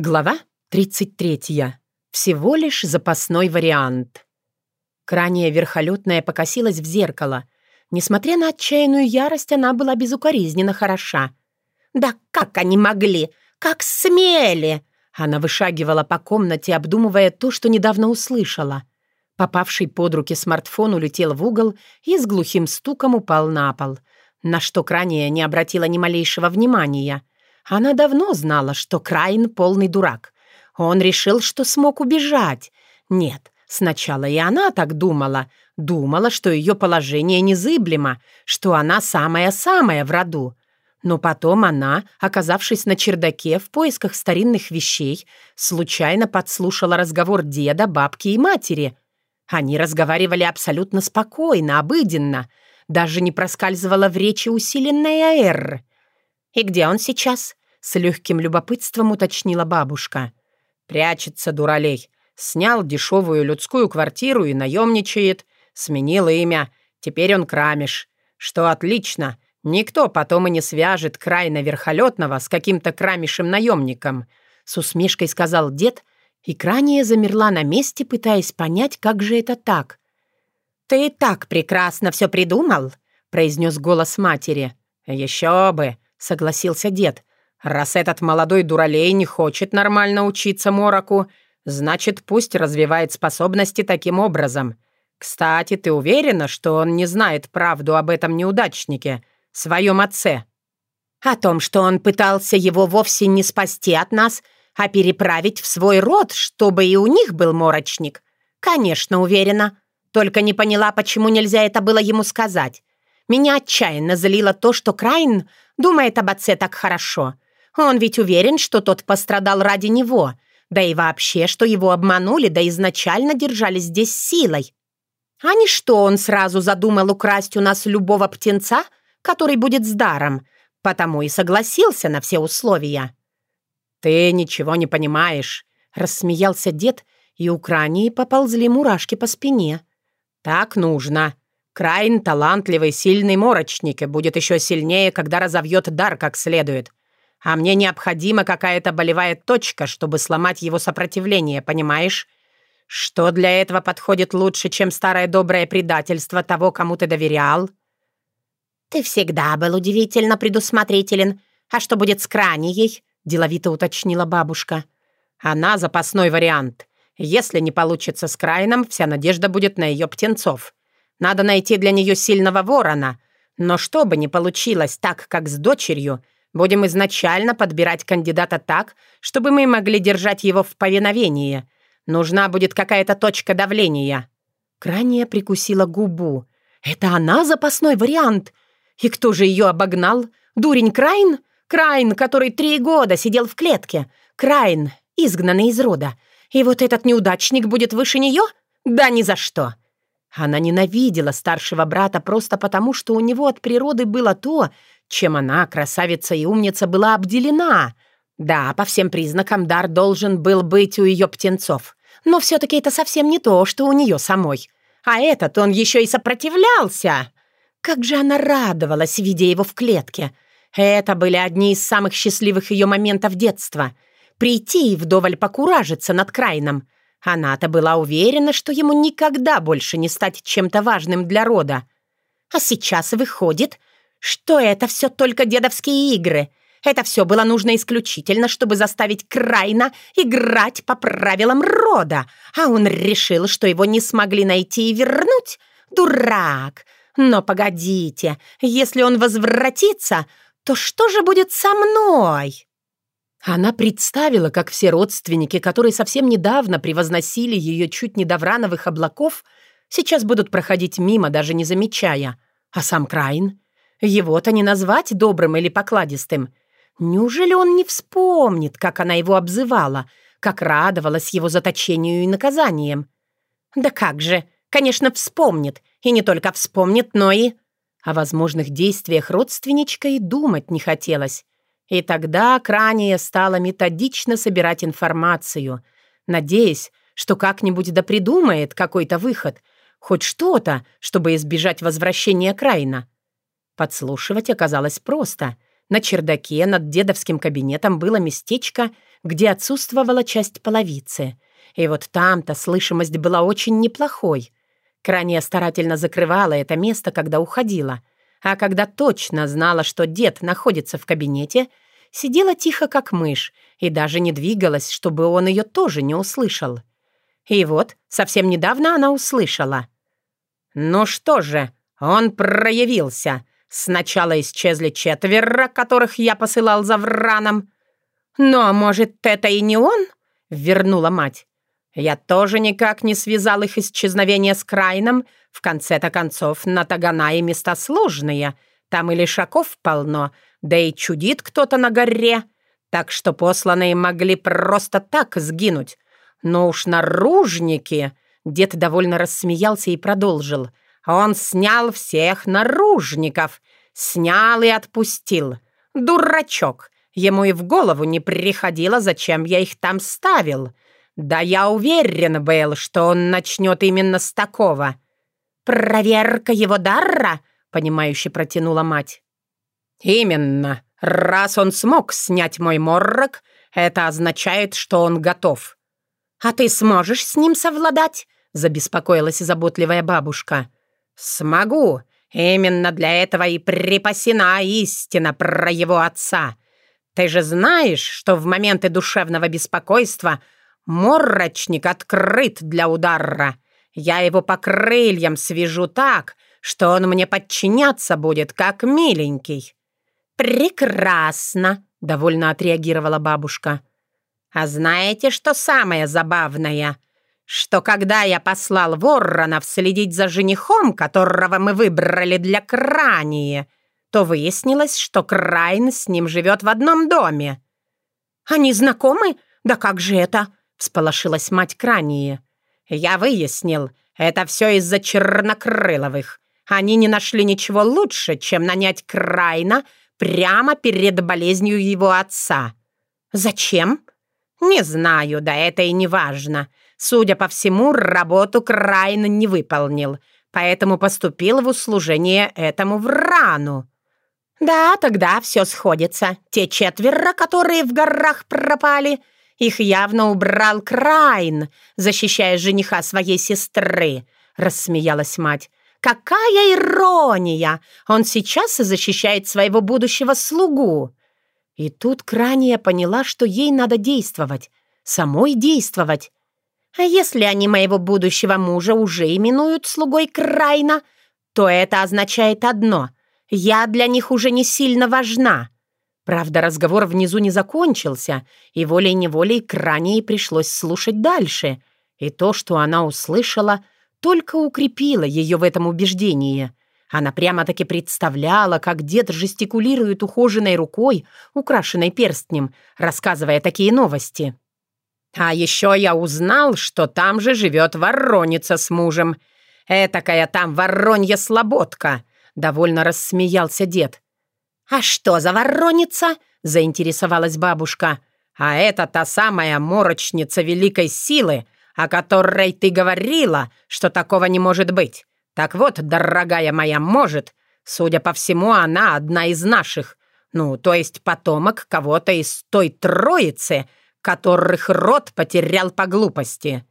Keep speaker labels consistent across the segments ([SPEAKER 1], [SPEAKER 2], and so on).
[SPEAKER 1] Глава 33. Всего лишь запасной вариант. Крайняя верхолетная покосилась в зеркало. Несмотря на отчаянную ярость, она была безукоризненно хороша.
[SPEAKER 2] «Да как они могли? Как смели!»
[SPEAKER 1] Она вышагивала по комнате, обдумывая то, что недавно услышала. Попавший под руки смартфон улетел в угол и с глухим стуком упал на пол, на что Крания не обратила ни малейшего внимания — она давно знала, что Крайн полный дурак. Он решил, что смог убежать. Нет, сначала и она так думала. Думала, что ее положение незыблемо, что она самая-самая в роду. Но потом она, оказавшись на чердаке в поисках старинных вещей, случайно подслушала разговор деда, бабки и матери. Они разговаривали абсолютно спокойно, обыденно. Даже не проскальзывала в речи усиленная «р». «И где он сейчас?» С легким любопытством уточнила бабушка. «Прячется, дуралей. Снял дешевую людскую квартиру и наемничает. Сменил имя. Теперь он крамиш. Что отлично. Никто потом и не свяжет крайно верхолетного с каким-то крамишем наемником», с усмешкой сказал дед, и Крания замерла на месте, пытаясь понять, как же это так.
[SPEAKER 2] «Ты и так прекрасно все придумал», — произнес голос матери.
[SPEAKER 1] «Еще бы», — согласился дед. Раз этот молодой дуралей не хочет нормально учиться Мороку, значит, пусть развивает способности таким образом. Кстати, ты уверена, что он не знает правду об этом неудачнике, своем отце?»
[SPEAKER 2] «О том, что он пытался его вовсе не спасти от нас, а переправить в свой род, чтобы и у них был морочник. Конечно, уверена. Только не поняла, почему нельзя это было ему сказать. Меня отчаянно злило то, что Крайн думает об отце так хорошо». Он ведь уверен, что тот пострадал ради него, да и вообще, что его обманули, да изначально держали здесь силой. А не что он сразу задумал украсть у нас любого птенца, который будет с даром, потому и согласился на все условия.
[SPEAKER 1] «Ты ничего не понимаешь», — рассмеялся дед, и у Крании поползли мурашки по спине. «Так нужно. Крайн талантливый, сильный морочник и будет еще сильнее, когда разовьет дар как следует а мне необходима какая-то болевая точка, чтобы сломать его сопротивление, понимаешь? Что для этого подходит лучше, чем старое доброе предательство того, кому ты доверял?»
[SPEAKER 2] «Ты всегда был удивительно предусмотрителен. А что будет с Кранией?» — деловито уточнила бабушка.
[SPEAKER 1] «Она запасной вариант. Если не получится с Крайном, вся надежда будет на ее птенцов. Надо найти для нее сильного ворона. Но чтобы не получилось так, как с дочерью, — Будем изначально подбирать кандидата так, чтобы мы могли держать его в повиновении. Нужна будет какая-то точка давления». Крайняя прикусила губу. «Это она запасной вариант? И кто же ее обогнал? Дурень Крайн? Крайн, который три года сидел в клетке. Крайн, изгнанный из рода. И вот этот неудачник будет выше нее? Да ни за что!» Она ненавидела старшего брата просто потому, что у него от природы было то, чем она, красавица и умница, была обделена. Да, по всем признакам дар должен был быть у ее птенцов. Но все-таки это совсем не то, что у нее самой. А этот он еще и сопротивлялся. Как же она радовалась, видя его в клетке. Это были одни из самых счастливых ее моментов детства. Прийти и вдоволь покуражиться над Крайном. Она-то была уверена, что ему никогда больше не стать чем-то важным для рода. А сейчас выходит, что это все только дедовские игры. Это все было нужно исключительно, чтобы заставить Крайна играть по правилам рода. А он решил, что его не смогли найти и вернуть? Дурак! Но погодите, если он возвратится, то что же будет со мной?» Она представила, как все родственники, которые совсем недавно превозносили ее чуть не до врановых облаков, сейчас будут проходить мимо, даже не замечая. А сам Крайн? Его-то не назвать добрым или покладистым. Неужели он не вспомнит, как она его обзывала, как радовалась его заточению и наказанием? Да как же, конечно, вспомнит. И не только вспомнит, но и... О возможных действиях родственничка и думать не хотелось. И тогда Крания стала методично собирать информацию, надеясь, что как-нибудь да придумает какой-то выход, хоть что-то, чтобы избежать возвращения Крайна. Подслушивать оказалось просто. На чердаке над дедовским кабинетом было местечко, где отсутствовала часть половицы. И вот там-то слышимость была очень неплохой. Крания старательно закрывала это место, когда уходила. А когда точно знала, что дед находится в кабинете, сидела тихо, как мышь, и даже не двигалась, чтобы он ее тоже не услышал. И вот, совсем недавно она услышала. «Ну что же, он проявился. Сначала исчезли четверо, которых я посылал за Враном. «Но, «Ну, а может, это и не он?» — вернула мать. «Я тоже никак не связал их исчезновение с Крайном. В конце-то концов, на Таганае места сложные. Там и лишаков полно, да и чудит кто-то на горе. Так что посланные могли просто так сгинуть. Но уж наружники...» Дед довольно рассмеялся и продолжил. «Он снял всех наружников. Снял и отпустил. Дурачок. Ему и в голову не приходило, зачем я их там ставил. Да я уверен был, что он начнет именно с такого. «Проверка его дара?» — понимающе протянула мать. «Именно. Раз он смог снять мой моррок, это означает, что он готов». «А ты сможешь с ним совладать?» — забеспокоилась заботливая бабушка. «Смогу. Именно для этого и припасена истина про его отца. Ты же знаешь, что в моменты душевного беспокойства моррочник открыт для удара. Я его по крыльям свяжу так, что он мне подчиняться будет, как миленький». «Прекрасно!» — довольно отреагировала бабушка. «А знаете, что самое забавное? Что когда я послал Ворронов следить за женихом, которого мы выбрали для Крании, то выяснилось, что Крайн с ним живет в одном доме. «Они знакомы? Да как же это?» — всполошилась мать Крании. «Я выяснил, это все из-за Чернокрыловых. Они не нашли ничего лучше, чем нанять Крайна прямо перед болезнью его отца. Зачем? Не знаю, да это и не важно. Судя по всему, работу Крайн не выполнил, поэтому поступил в услужение этому Врану. «Да, тогда все сходится. Те четверо, которые в горах пропали, их явно убрал Крайн, защищая жениха своей сестры», — рассмеялась мать. «Какая ирония! Он сейчас защищает своего будущего слугу!» И тут Крания поняла, что ей надо действовать, самой действовать. «А если они моего будущего мужа уже именуют слугой Крайна, то это означает одно — я для них уже не сильно важна. Правда, разговор внизу не закончился, и волей-неволей Крании пришлось слушать дальше. И то, что она услышала, только укрепило ее в этом убеждении. Она прямо-таки представляла, как дед жестикулирует ухоженной рукой, украшенной перстнем, рассказывая такие новости. «А еще я узнал, что там же живет вороница с мужем. Этакая там воронья слободка. Довольно рассмеялся дед. «А что за вороница?» — заинтересовалась бабушка. «А это та самая морочница великой силы, о которой ты говорила, что такого не может быть. Так вот, дорогая моя, может. Судя по всему, она одна из наших. Ну, то есть потомок кого-то из той троицы, которых род потерял по глупости».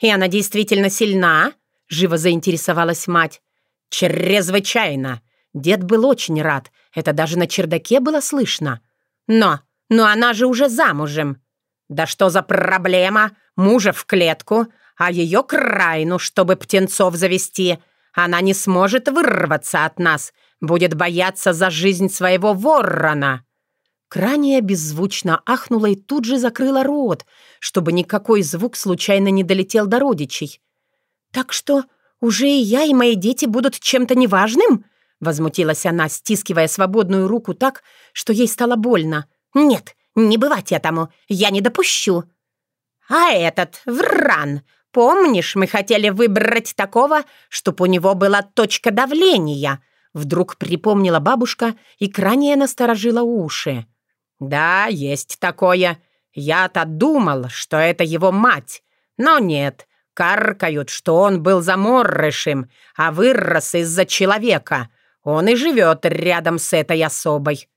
[SPEAKER 1] «И она действительно сильна?» — живо заинтересовалась мать. «Чрезвычайно!» Дед был очень рад, это даже на чердаке было слышно. «Но, но она же уже замужем!» «Да что за проблема? Мужа в клетку, а ее к Райну, чтобы птенцов завести. Она не сможет вырваться от нас, будет бояться за жизнь своего ворона!» Крания беззвучно ахнула и тут же закрыла рот, чтобы никакой звук случайно не долетел до родичей. «Так что «Уже и я, и мои дети будут чем-то неважным?» Возмутилась она, стискивая свободную руку так, что ей стало больно. «Нет, не бывать этому, я не допущу». «А этот, Вран, помнишь, мы хотели выбрать такого, чтоб у него была точка давления?» Вдруг припомнила бабушка и крайне насторожила уши. «Да, есть такое. Я-то думал, что это его мать. Но нет, Каркают, что он был заморрышем, а вырос из-за человека. Он и живет рядом с этой особой».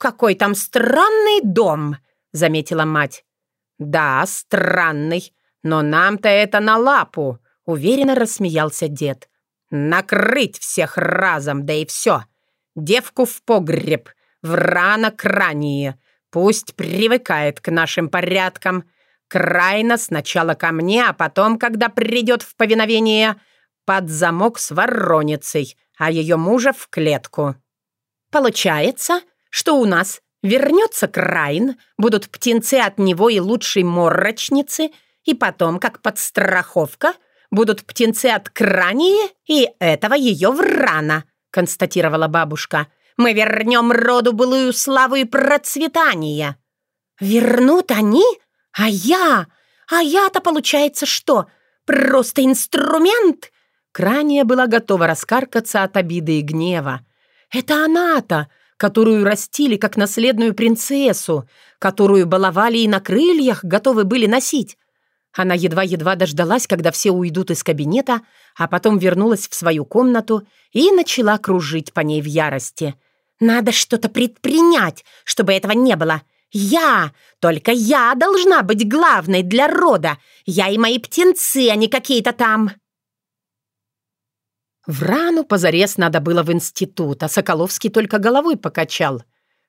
[SPEAKER 2] Какой там странный дом!» — заметила мать.
[SPEAKER 1] «Да, странный, но нам-то это на лапу», — уверенно рассмеялся дед. «Накрыть всех разом, да и все. Девку в погреб, в рано крание. Пусть привыкает к нашим порядкам. Крайно сначала ко мне, а потом, когда придет в повиновение, под замок с вороницей, а ее мужа в клетку».
[SPEAKER 2] «Получается, что у нас вернется Крайн, будут птенцы от него и лучшей моррочницы, и потом, как подстраховка, будут птенцы от Крании и этого ее врана», констатировала бабушка. «Мы вернем роду былую славу и процветание». «Вернут они? А я? А я-то, получается, что? Просто инструмент?»
[SPEAKER 1] Крания была готова раскаркаться от обиды и гнева. «Это она-то, которую растили как наследную принцессу, которую баловали и на крыльях готовы были носить. Она едва-едва дождалась, когда все уйдут из кабинета, а потом вернулась в свою комнату и начала кружить по ней в ярости. «Надо что-то предпринять, чтобы этого не было. Я, только я должна быть главной для рода. Я и мои птенцы, а не какие-то там...» В рану позарез надо было в институт, а Соколовский только головой покачал.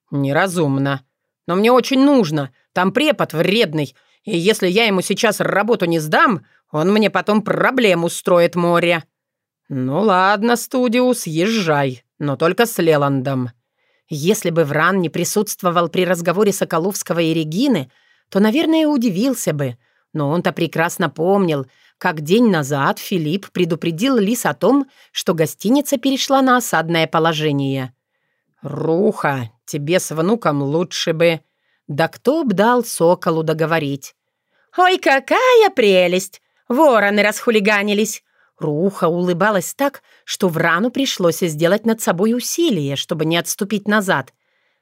[SPEAKER 1] «Неразумно. Но мне очень нужно. Там препод вредный, и если я ему сейчас работу не сдам, он мне потом проблем устроит море». «Ну ладно, Студиус, езжай, но только с Леландом». Если бы Вран не присутствовал при разговоре Соколовского и Регины, то, наверное, удивился бы. Но он-то прекрасно помнил, как день назад Филипп предупредил Лис о том, что гостиница перешла на осадное положение. «Руха, тебе с внуком лучше бы...» Да кто б дал соколу договорить? «Ой, какая прелесть! Вороны расхулиганились!» Руха улыбалась так, что Врану пришлось сделать над собой усилие, чтобы не отступить назад.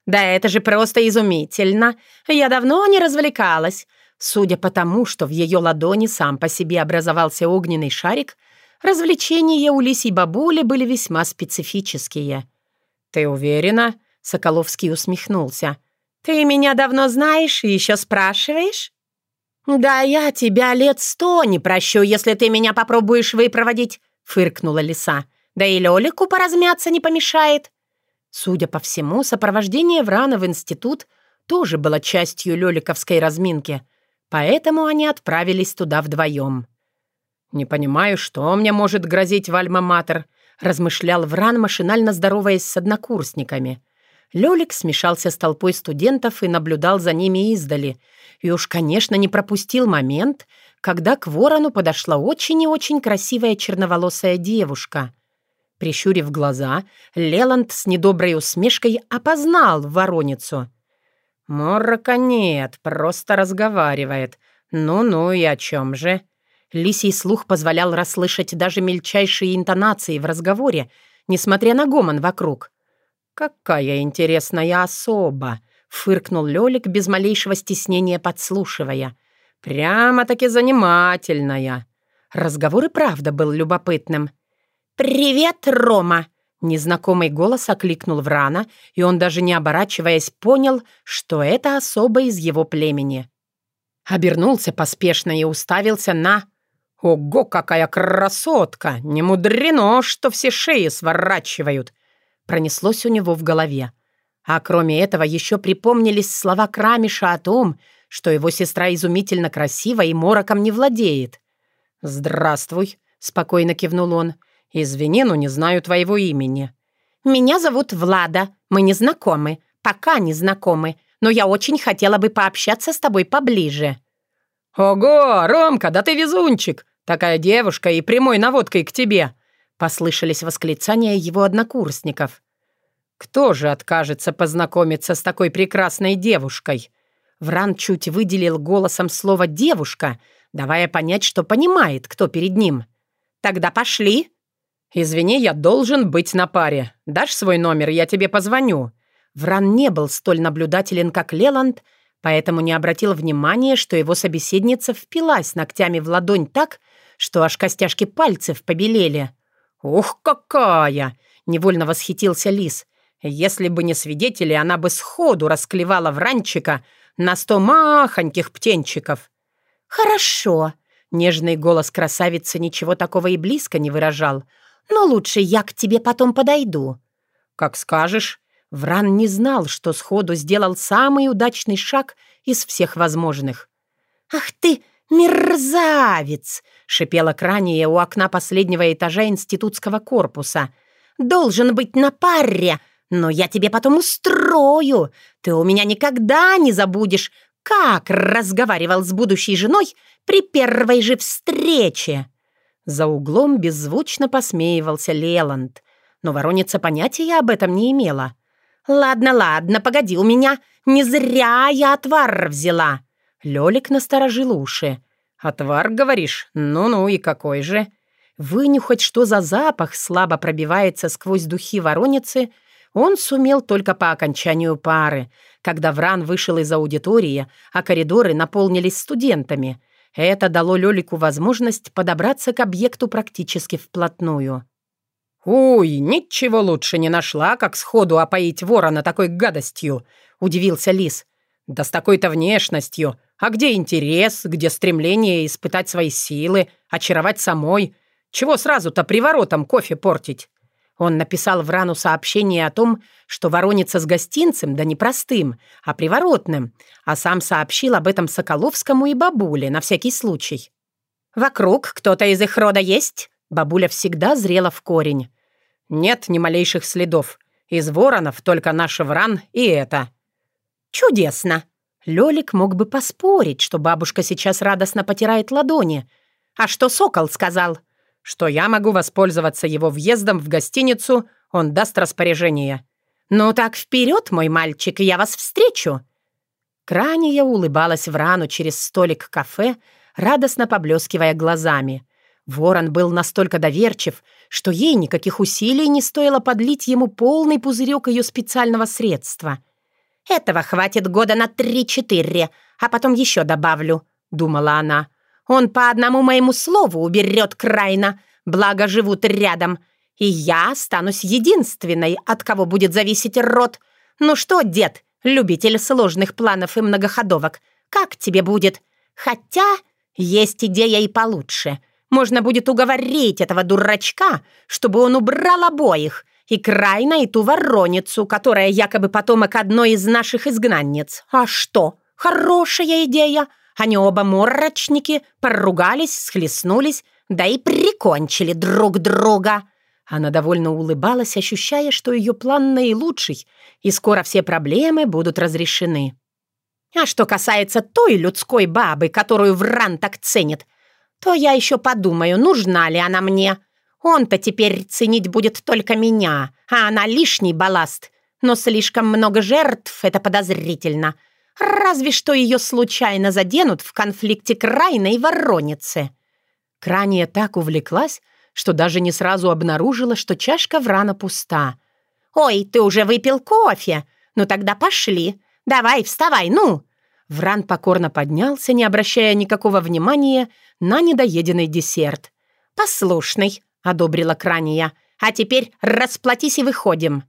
[SPEAKER 1] «Да это же просто изумительно! Я давно не развлекалась. Судя по тому, что в ее ладони сам по себе образовался огненный шарик, развлечения у лисей бабули были весьма специфические. «Ты уверена?» — Соколовский усмехнулся. «Ты меня давно знаешь и еще спрашиваешь?» «Да я тебя лет сто не прощу, если ты меня попробуешь выпроводить», — фыркнула лиса. «Да и Лёлику поразмяться не помешает». Судя по всему, сопровождение Врана в институт тоже было частью лёликовской разминки — Поэтому они отправились туда вдвоем. «Не понимаю, что мне может грозить в Альма-Матер», размышлял Вран, машинально здороваясь с однокурсниками. Лёлик смешался с толпой студентов и наблюдал за ними издали. И уж, конечно, не пропустил момент, когда к ворону подошла очень и очень красивая черноволосая девушка. Прищурив глаза, Леланд с недоброй усмешкой опознал вороницу — «Моррока нет, просто разговаривает. Ну-ну, и о чем же?» Лисий слух позволял расслышать даже мельчайшие интонации в разговоре, несмотря на гомон вокруг. «Какая интересная особа!» — фыркнул Лёлик без малейшего стеснения подслушивая. «Прямо-таки занимательная!» Разговор и правда был любопытным. «Привет, Рома!» Незнакомый голос окликнул Врана, и он, даже не оборачиваясь, понял, что это особо из его племени. Обернулся поспешно и уставился на... «Ого, какая красотка! Не мудрено, что все шеи сворачивают!» Пронеслось у него в голове. А кроме этого еще припомнились слова Крамиша о том, что его сестра изумительно красива и мороком не владеет. «Здравствуй», — спокойно кивнул он, — «Извини, но не знаю твоего имени». «Меня зовут Влада. Мы не знакомы. Пока не знакомы. Но я очень хотела бы пообщаться с тобой поближе». «Ого, Ромка, да ты везунчик! Такая девушка и прямой наводкой к тебе!» Послышались восклицания его однокурсников. «Кто же откажется познакомиться с такой прекрасной девушкой?» Вран чуть выделил голосом слово «девушка», давая понять, что понимает, кто перед ним. «Тогда пошли!» «Извини, я должен быть на паре. Дашь свой номер, я тебе позвоню». Вран не был столь наблюдателен, как Леланд, поэтому не обратил внимания, что его собеседница впилась ногтями в ладонь так, что аж костяшки пальцев побелели. «Ух, какая!» — невольно восхитился Лис. Если бы не свидетели, она бы сходу расклевала вранчика на сто махоньких птенчиков.
[SPEAKER 2] «Хорошо», — нежный голос красавицы ничего такого и близко не выражал. «Но лучше я к тебе потом подойду».
[SPEAKER 1] «Как скажешь». Вран не знал, что сходу сделал самый удачный шаг из всех возможных.
[SPEAKER 2] «Ах ты, мерзавец!» — шипела Крания у окна последнего этажа институтского корпуса. «Должен быть на паре, но я тебе потом устрою. Ты у меня никогда не забудешь, как разговаривал с будущей женой при первой же встрече».
[SPEAKER 1] За углом беззвучно посмеивался Леланд, но вороница понятия об этом не имела.
[SPEAKER 2] «Ладно, ладно, погоди, у меня не зря я отвар взяла».
[SPEAKER 1] Лёлик насторожил уши. «Отвар, говоришь? Ну-ну, и какой же?» Вынюхать, что за запах слабо пробивается сквозь духи вороницы, он сумел только по окончанию пары, когда Вран вышел из аудитории, а коридоры наполнились студентами. Это дало Лёлику возможность подобраться к объекту практически вплотную. «Ой, ничего лучше не нашла, как сходу опоить ворона такой гадостью», — удивился Лис. «Да с такой-то внешностью. А где интерес, где стремление испытать свои силы, очаровать самой? Чего сразу-то приворотом кофе портить?» Он написал в рану сообщение о том, что воронится с гостинцем, да не простым, а приворотным, а сам сообщил об этом Соколовскому и бабуле на всякий случай.
[SPEAKER 2] «Вокруг кто-то из их рода есть?»
[SPEAKER 1] Бабуля всегда зрела в корень. «Нет ни малейших следов. Из воронов только наш вран и это».
[SPEAKER 2] «Чудесно!» Лёлик мог бы поспорить, что бабушка сейчас радостно потирает ладони. «А что сокол сказал?»
[SPEAKER 1] «Что я могу воспользоваться его въездом в гостиницу, он даст распоряжение».
[SPEAKER 2] «Ну так вперед, мой мальчик, я вас встречу!»
[SPEAKER 1] Крания улыбалась в рану через столик кафе, радостно поблескивая глазами. Ворон был настолько доверчив, что ей никаких усилий не стоило подлить ему полный пузырек ее специального средства.
[SPEAKER 2] «Этого хватит года на три-четыре, а потом еще добавлю», — думала она. «Он по одному моему слову уберет Крайна, благо живут рядом, и я останусь единственной, от кого будет зависеть род. Ну что, дед, любитель сложных планов и многоходовок, как тебе будет? Хотя есть идея и получше». Можно будет уговорить этого дурачка, чтобы он убрал обоих, и Крайна, и ту вороницу, которая якобы потомок одной из наших изгнанниц. А что? Хорошая идея. Они оба морочники, поругались, схлестнулись, да и прикончили друг друга.
[SPEAKER 1] Она довольно улыбалась, ощущая, что ее план наилучший, и скоро все проблемы будут разрешены.
[SPEAKER 2] А что касается той людской бабы, которую Вран так ценит, то я еще подумаю, нужна ли она мне. Он-то теперь ценить будет только меня, а она лишний балласт. Но слишком много жертв — это подозрительно. Разве что ее случайно заденут в конфликте крайной вороницы.
[SPEAKER 1] Крания так увлеклась, что даже не сразу обнаружила, что чашка врана пуста.
[SPEAKER 2] «Ой, ты уже выпил кофе? Ну тогда пошли. Давай, вставай, ну!»
[SPEAKER 1] Вран покорно поднялся, не обращая никакого внимания на недоеденный десерт.
[SPEAKER 2] «Послушный», — одобрила Крания. «А теперь расплатись и выходим».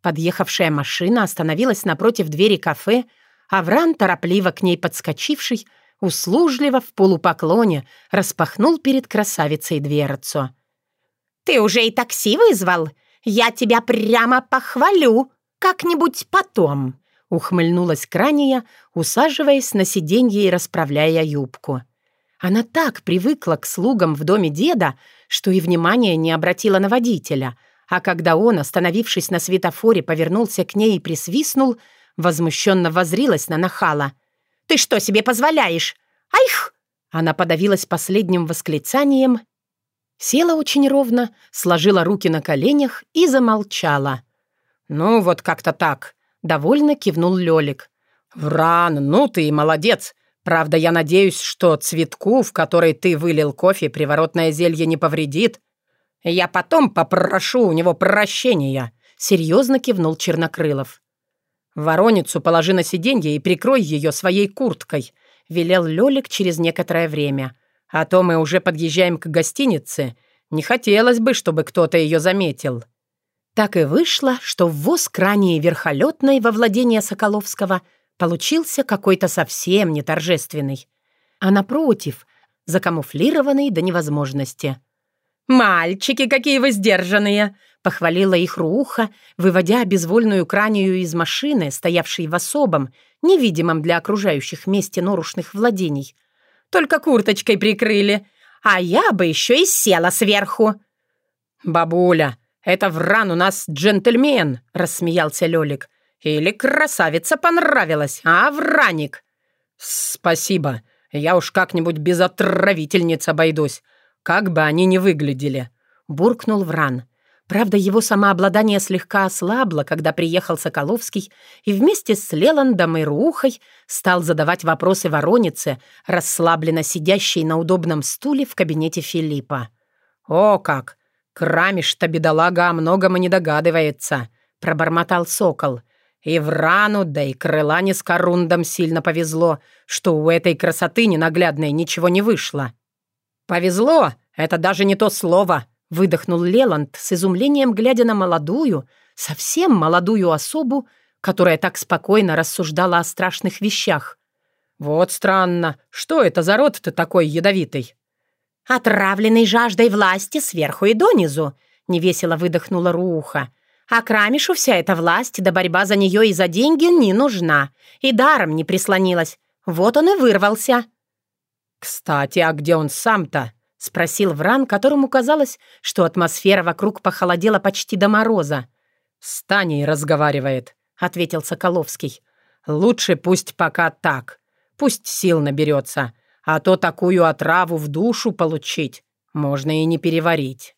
[SPEAKER 1] Подъехавшая машина остановилась напротив двери кафе, а Вран, торопливо к ней подскочивший, услужливо в полупоклоне распахнул перед красавицей дверцу.
[SPEAKER 2] «Ты уже и такси вызвал? Я тебя прямо похвалю, как-нибудь потом»,
[SPEAKER 1] ухмыльнулась Крания, усаживаясь на сиденье и расправляя юбку. Она так привыкла к слугам в доме деда, что и внимания не обратила на водителя, а когда он, остановившись на светофоре, повернулся к ней и присвистнул, возмущенно возрилась на нахала.
[SPEAKER 2] «Ты что себе позволяешь? Айх!»
[SPEAKER 1] Она подавилась последним восклицанием, села очень ровно, сложила руки на коленях и замолчала. «Ну, вот как-то так», — довольно кивнул Лёлик. «Вран, ну ты и молодец. Правда, я надеюсь, что цветку, в который ты вылил кофе, приворотное зелье не повредит. Я потом попрошу у него прощения», — серьезно кивнул Чернокрылов. «Вороницу положи на сиденье и прикрой ее своей курткой», — велел Лёлик через некоторое время. «А то мы уже подъезжаем к гостинице. Не хотелось бы, чтобы кто-то ее заметил».
[SPEAKER 2] Так и вышло, что ввоз крайней верхолетной во владение Соколовского получился какой-то совсем не торжественный, а напротив, закамуфлированный до невозможности.
[SPEAKER 1] «Мальчики, какие вы сдержанные!»
[SPEAKER 2] — похвалила их Руха, выводя безвольную кранию из машины, стоявшей в особом, невидимом для окружающих месте норушных владений.
[SPEAKER 1] «Только курточкой прикрыли, а я бы еще и села сверху!»
[SPEAKER 3] «Бабуля, «Это Вран у нас джентльмен», — рассмеялся Лёлик. «Или красавица понравилась, а, Враник?» «Спасибо. Я уж как-нибудь без отравительниц обойдусь, как бы они ни выглядели», — буркнул Вран. Правда, его самообладание слегка ослабло, когда приехал Соколовский и вместе с Леландом и Рухой стал задавать вопросы Воронице, расслабленно сидящей на удобном стуле в кабинете Филиппа. «О как! «Крамиш-то, бедолага, о многом и не догадывается», — пробормотал сокол. «И в рану, да и крыла не с корундом сильно повезло, что у этой красоты ненаглядной ничего не вышло». «Повезло? Это даже не то слово», — выдохнул Леланд с изумлением, глядя на молодую, совсем молодую особу, которая так спокойно рассуждала о страшных вещах. «Вот странно. Что это за род-то такой ядовитый?»
[SPEAKER 2] «Отравленный жаждой власти сверху и донизу», — невесело выдохнула Руха. «А Крамишу вся эта власть, да борьба за нее и за деньги не нужна. И даром не прислонилась. Вот он и вырвался».
[SPEAKER 3] «Кстати, а где он сам-то?» — спросил Вран, которому казалось, что атмосфера вокруг похолодела почти до мороза. «С Таней разговаривает», — ответил Соколовский. «Лучше пусть пока так. Пусть сил наберется. А то такую отраву в душу получить можно и не переварить.